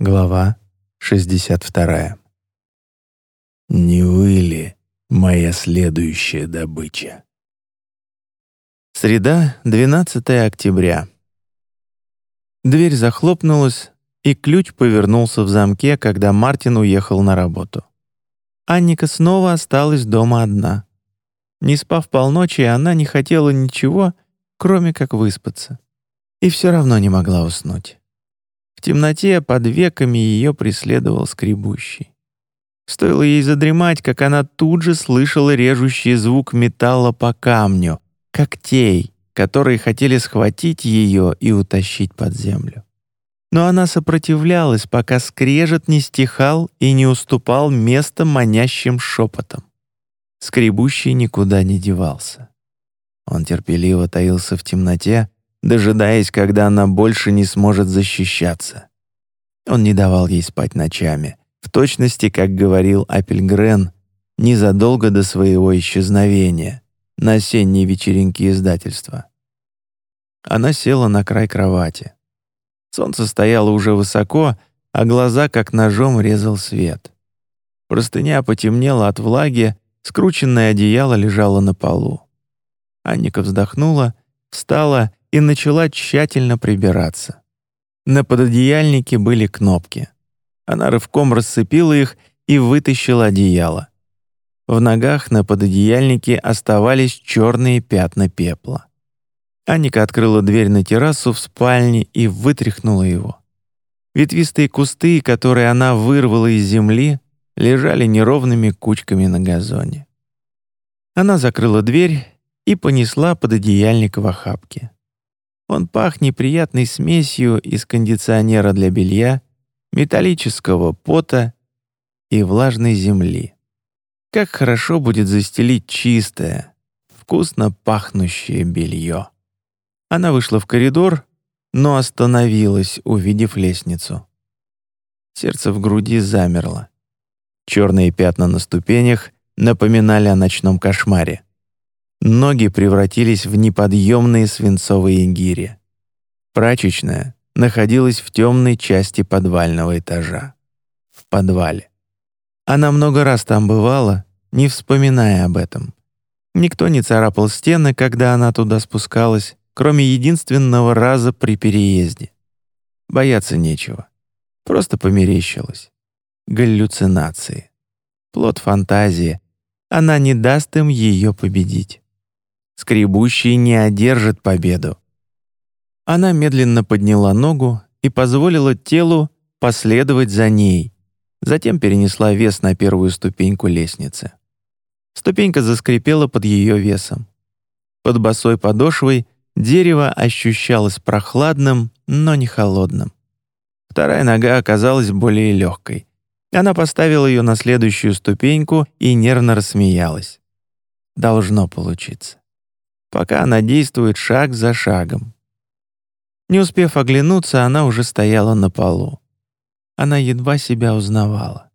Глава 62. «Не вы ли моя следующая добыча?» Среда, 12 октября. Дверь захлопнулась, и ключ повернулся в замке, когда Мартин уехал на работу. Анника снова осталась дома одна. Не спав полночи, она не хотела ничего, кроме как выспаться. И все равно не могла уснуть. В темноте под веками ее преследовал скребущий. Стоило ей задремать, как она тут же слышала режущий звук металла по камню, когтей, которые хотели схватить ее и утащить под землю. Но она сопротивлялась, пока скрежет не стихал и не уступал место манящим шепотом. Скребущий никуда не девался. Он терпеливо таился в темноте, дожидаясь, когда она больше не сможет защищаться. Он не давал ей спать ночами, в точности, как говорил Апельгрен, незадолго до своего исчезновения на осенней вечеринке издательства. Она села на край кровати. Солнце стояло уже высоко, а глаза как ножом резал свет. Простыня потемнела от влаги, скрученное одеяло лежало на полу. Анника вздохнула, встала и начала тщательно прибираться. На пододеяльнике были кнопки. Она рывком расцепила их и вытащила одеяло. В ногах на пододеяльнике оставались черные пятна пепла. Аника открыла дверь на террасу в спальне и вытряхнула его. Ветвистые кусты, которые она вырвала из земли, лежали неровными кучками на газоне. Она закрыла дверь и понесла пододеяльник в охапке. Он пах неприятной смесью из кондиционера для белья, металлического пота и влажной земли. Как хорошо будет застелить чистое, вкусно пахнущее белье. Она вышла в коридор, но остановилась, увидев лестницу. Сердце в груди замерло. Черные пятна на ступенях напоминали о ночном кошмаре. Ноги превратились в неподъемные свинцовые гири. Прачечная находилась в темной части подвального этажа. В подвале. Она много раз там бывала, не вспоминая об этом. Никто не царапал стены, когда она туда спускалась, кроме единственного раза при переезде. Бояться нечего. Просто померещилась. Галлюцинации. Плод фантазии. Она не даст им ее победить. Скребущий не одержит победу. Она медленно подняла ногу и позволила телу последовать за ней, затем перенесла вес на первую ступеньку лестницы. Ступенька заскрипела под ее весом. Под босой подошвой дерево ощущалось прохладным, но не холодным. Вторая нога оказалась более легкой. Она поставила ее на следующую ступеньку и нервно рассмеялась. Должно получиться пока она действует шаг за шагом. Не успев оглянуться, она уже стояла на полу. Она едва себя узнавала.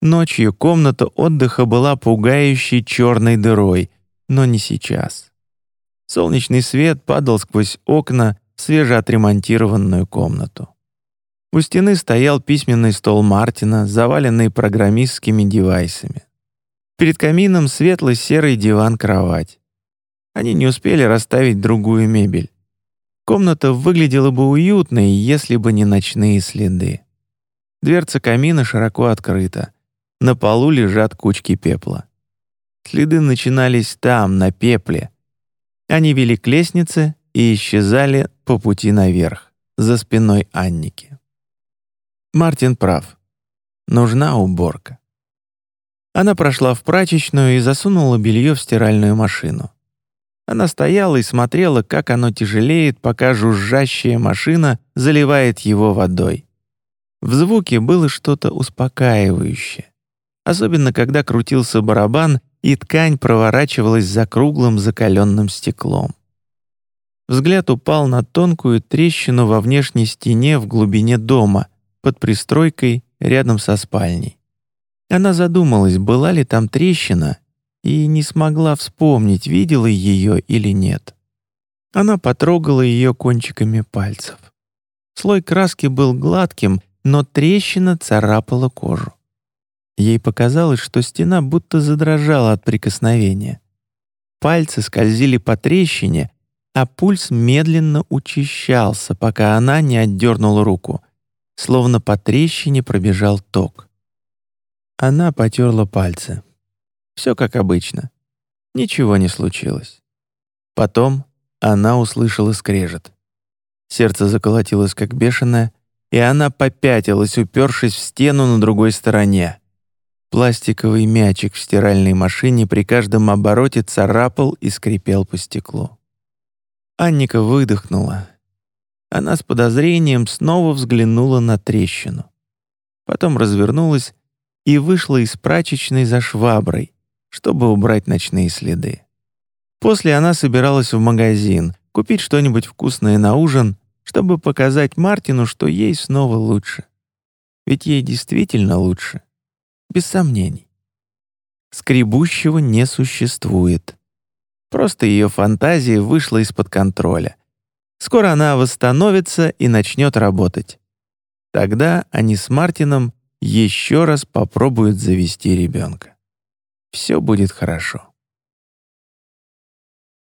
Ночью комната отдыха была пугающей черной дырой, но не сейчас. Солнечный свет падал сквозь окна в свежеотремонтированную комнату. У стены стоял письменный стол Мартина, заваленный программистскими девайсами. Перед камином светло-серый диван-кровать. Они не успели расставить другую мебель. Комната выглядела бы уютной, если бы не ночные следы. Дверца камина широко открыта. На полу лежат кучки пепла. Следы начинались там, на пепле. Они вели к лестнице и исчезали по пути наверх, за спиной Анники. Мартин прав. Нужна уборка. Она прошла в прачечную и засунула белье в стиральную машину. Она стояла и смотрела, как оно тяжелеет, пока жужжащая машина заливает его водой. В звуке было что-то успокаивающее. Особенно, когда крутился барабан, и ткань проворачивалась за круглым закаленным стеклом. Взгляд упал на тонкую трещину во внешней стене в глубине дома, под пристройкой рядом со спальней. Она задумалась, была ли там трещина, и не смогла вспомнить, видела ее или нет. Она потрогала ее кончиками пальцев. Слой краски был гладким, но трещина царапала кожу. Ей показалось, что стена будто задрожала от прикосновения. Пальцы скользили по трещине, а пульс медленно учащался, пока она не отдернула руку, словно по трещине пробежал ток. Она потерла пальцы. Все как обычно. Ничего не случилось. Потом она услышала скрежет. Сердце заколотилось как бешеное, и она попятилась, упершись в стену на другой стороне. Пластиковый мячик в стиральной машине при каждом обороте царапал и скрипел по стеклу. Анника выдохнула. Она с подозрением снова взглянула на трещину. Потом развернулась и вышла из прачечной за шваброй, чтобы убрать ночные следы. После она собиралась в магазин, купить что-нибудь вкусное на ужин, чтобы показать Мартину, что ей снова лучше. Ведь ей действительно лучше. Без сомнений. Скребущего не существует. Просто ее фантазия вышла из-под контроля. Скоро она восстановится и начнет работать. Тогда они с Мартином еще раз попробуют завести ребенка. Все будет хорошо.